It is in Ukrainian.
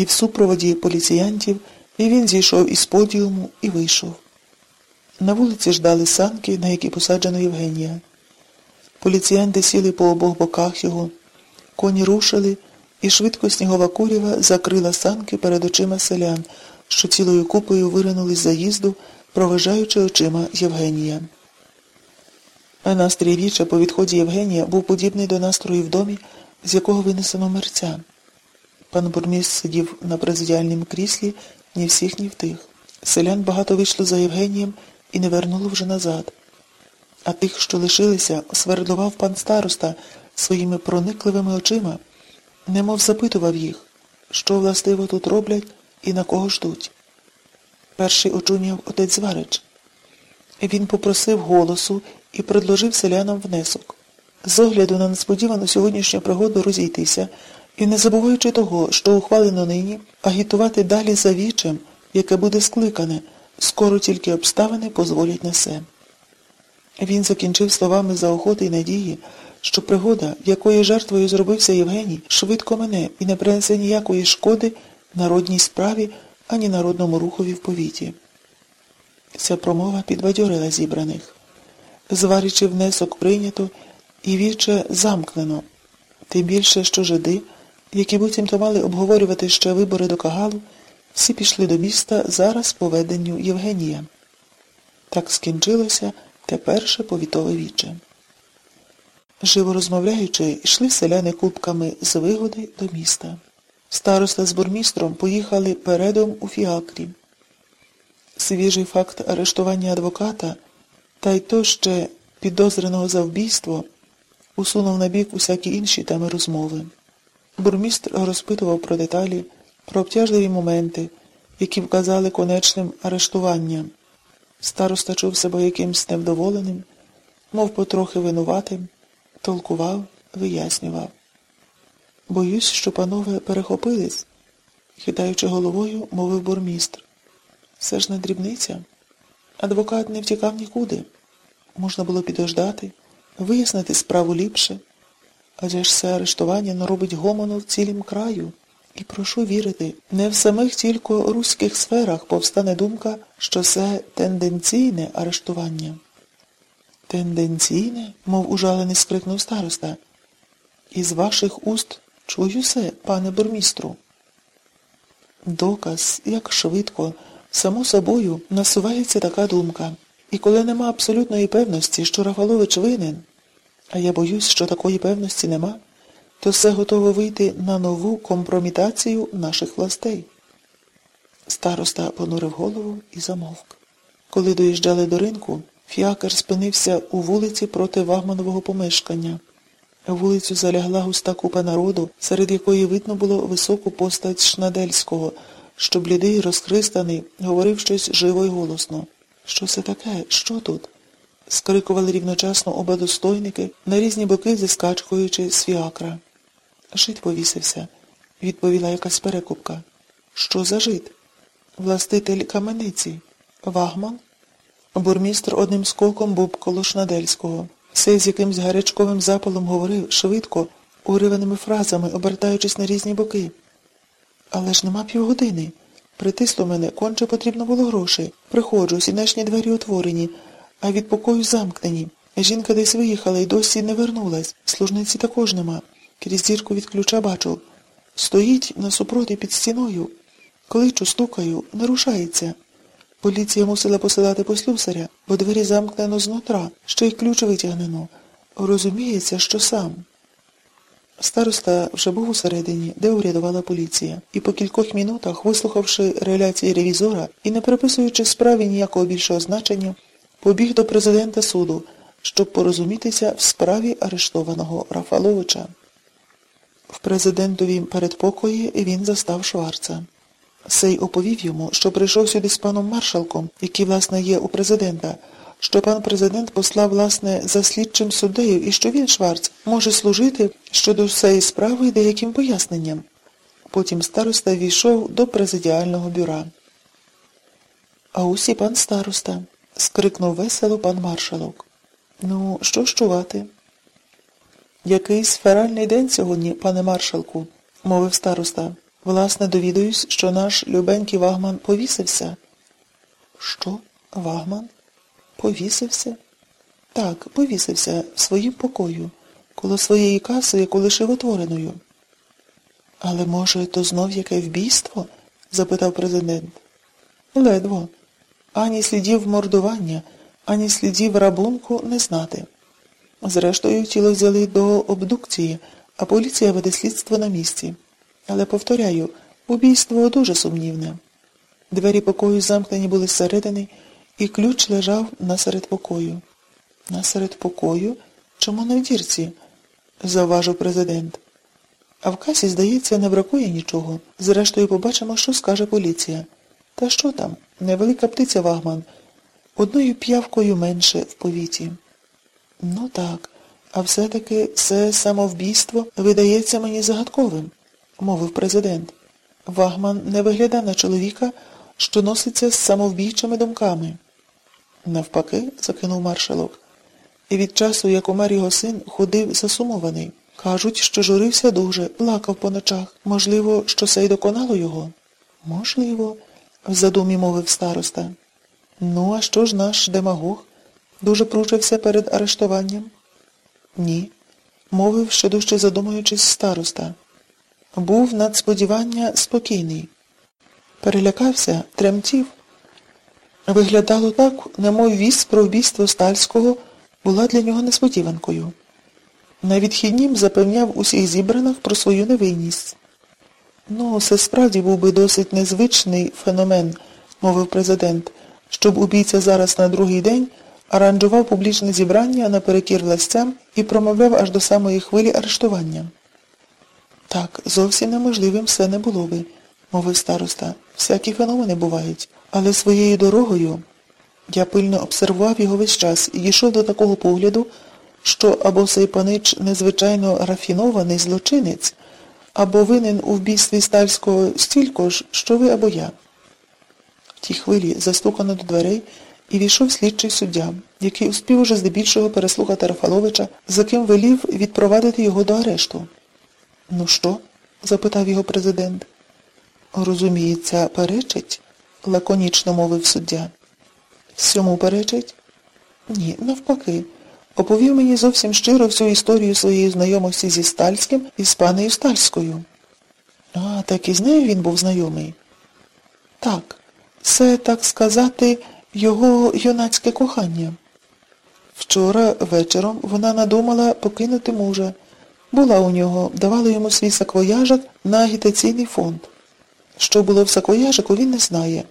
і в супроводі поліціянтів, і він зійшов із подіуму і вийшов. На вулиці ждали санки, на які посаджено Євгенія. Поліціянти сіли по обох боках його, коні рушили, і швидко снігова курява закрила санки перед очима селян, що цілою купою виринули з заїзду, проважаючи очима Євгенія. А настрій віча по відході Євгенія був подібний до настрою в домі, з якого винесено мерця. Пан бурміст сидів на президіальному кріслі ні всіх, ні в тих. Селян багато вийшло за Євгенієм і не вернуло вже назад. А тих, що лишилися, свердлував пан староста своїми проникливими очима, немов запитував їх, що властиво тут роблять і на кого ждуть. Перший очуняв отець Зварич. Він попросив голосу і предложив селянам внесок. З огляду на несподівану сьогоднішню пригоду розійтися і не забуваючи того, що ухвалено нині, агітувати далі за вічем, яке буде скликане, скоро тільки обставини дозволять на це. Він закінчив словами заохоти й надії, що пригода, якої жертвою зробився Євгеній, швидко мене і не принесе ніякої шкоди народній справі ані народному рухові в повіті. Ця промова підбадьорила зібраних. Зварячи внесок прийнято і віче замкнено, тим більше, що жиди, які буцімто мали обговорювати ще вибори до Кагалу, всі пішли до міста зараз по веденню Євгенія. Так скінчилося те перше повітове віче. Живо розмовляючи, йшли селяни кубками з вигоди до міста. Староста з бурмістром поїхали передом у фіакрі. Свіжий факт арештування адвоката та й то ще підозреного за вбійство усунув на бік усякі інші теми розмови. Бурмістр розпитував про деталі, про обтяжливі моменти, які вказали конечним арештуванням. Староста чув себе якимсь невдоволеним, мов потрохи винуватим, толкував, вияснював. Боюсь, що панове перехопились, хитаючи головою, мовив бурмістр. Все ж не дрібниця. Адвокат не втікав нікуди. Можна було підождати, вияснити справу ліпше. Адже ж це арештування наробить гомону в цілім краю. І прошу вірити, не в самих тільки руських сферах повстане думка, що це тенденційне арештування. Тенденційне, мов ужалений скрикнув староста. Із ваших уст чую се, пане бурмістру. Доказ, як швидко, само собою насувається така думка. І коли нема абсолютної певності, що Рафалович винен, а я боюсь, що такої певності нема, то все готово вийти на нову компромітацію наших властей. Староста понурив голову і замовк. Коли доїжджали до ринку, фіакер спинився у вулиці проти Вагманового помешкання. Вулицю залягла густа купа народу, серед якої видно було високу постать Шнадельського, що блідий, розхристаний, говорив щось живо й голосно. Що це таке? Що тут? Скрикували рівночасно оба достойники, на різні боки зіскачкуючи з фіакра. Жит повісився, відповіла якась перекупка. Що за жит? Властитель камениці. Вагман? Бурмістр одним скоком був коло Шнадельського. Сей з якимсь гарячковим запалом говорив швидко, уриваними фразами, обертаючись на різні боки. Але ж нема півгодини. Притисло мене, конче потрібно було грошей. Приходжу, сінешні двері отворені, а від покою замкнені. Жінка десь виїхала і досі не вернулась. Служниці також нема. Крізь зірку від ключа бачу. Стоїть насупроти під стіною. Кличу, стукаю, не рушається. Поліція мусила посилати послюсаря, бо двері замкнено знутра, ще й ключ витягнено. Розуміється, що сам. Староста вже був усередині, де урядувала поліція, і по кількох мінутах, вислухавши реляції ревізора і не приписуючи справі ніякого більшого значення, побіг до президента суду, щоб порозумітися в справі арештованого Рафаловича. В президентовім передпокої він застав Шварца. Сей оповів йому, що прийшов сюди з паном маршалком, який, власне, є у президента, що пан президент послав, власне, за слідчим суддею і що він, Шварц, може служити щодо цієї справи деяким поясненням. Потім староста війшов до президіального бюра. А ось і пан староста, скрикнув весело пан маршалок. Ну, що ж чувати? Якийсь феральний день сьогодні, пане маршалку, мовив староста. Власне, довідуюсь, що наш любенький Вагман повісився. Що? Вагман? Повісився? Так, повісився в своїм покою, коло своєї каси, яку лишив отвореною. Але, може, то знов яке вбійство? запитав президент. Ледво. Ані слідів мордування, ані слідів рабунку не знати. Зрештою, тіло взяли до обдукції, а поліція веде слідство на місці. Але, повторяю, убійство дуже сумнівне. Двері покою замкнені були зсередини, і ключ лежав насеред покою. Насеред покою? Чому не в дірці? зауважив президент. А в касі, здається, не бракує нічого. Зрештою, побачимо, що скаже поліція. Та що там? Невелика птиця Вагман. Одною п'явкою менше в повіті. Ну так, а все-таки це самовбійство видається мені загадковим, мовив президент. Вагман не виглядав на чоловіка, що носиться з самовбійчими думками. Навпаки, закинув маршалок. І від часу, як умер його син, ходив засумований. Кажуть, що журився дуже, плакав по ночах. Можливо, що це й доконало його? Можливо, в задумі мовив староста. Ну, а що ж наш демагог? Дуже пручився перед арештуванням? Ні. Мовив, що дужче задумуючись староста. Був над сподівання спокійний. Перелякався, тремтів. Виглядало так, немов вість про вбійство Стальського була для нього несподіванкою. На відхіднім запевняв усіх зібраних про свою невинність. Ну, це справді був би досить незвичний феномен, мовив президент, щоб убійця зараз на другий день аранжував публічне зібрання наперекір властям і промовляв аж до самої хвилі арештування. Так, зовсім неможливим все не було би, мовив староста. Всякі феномени бувають, але своєю дорогою я пильно обсервував його весь час і дійшов до такого погляду, що або цей панич незвичайно рафінований злочинець, або винен у вбійстві стальського стільки ж, що ви або я. В тій хвилі застукано до дверей і війшов слідчий суддя, який успів уже здебільшого переслухати Рафаловича, за ким велів відпровадити його до арешту. Ну що? запитав його президент. Розуміється, перечить? лаконічно мовив суддя. Сьому перечить? Ні, навпаки. Оповів мені зовсім щиро всю історію своєї знайомості зі Стальським і з панею Стальською. А, так і з нею він був знайомий. Так, це, так сказати, його юнацьке кохання. Вчора вечором вона надумала покинути мужа. Була у нього, давала йому свій саквояжик на агітаційний фонд. Що було в саквояжику, він не знає.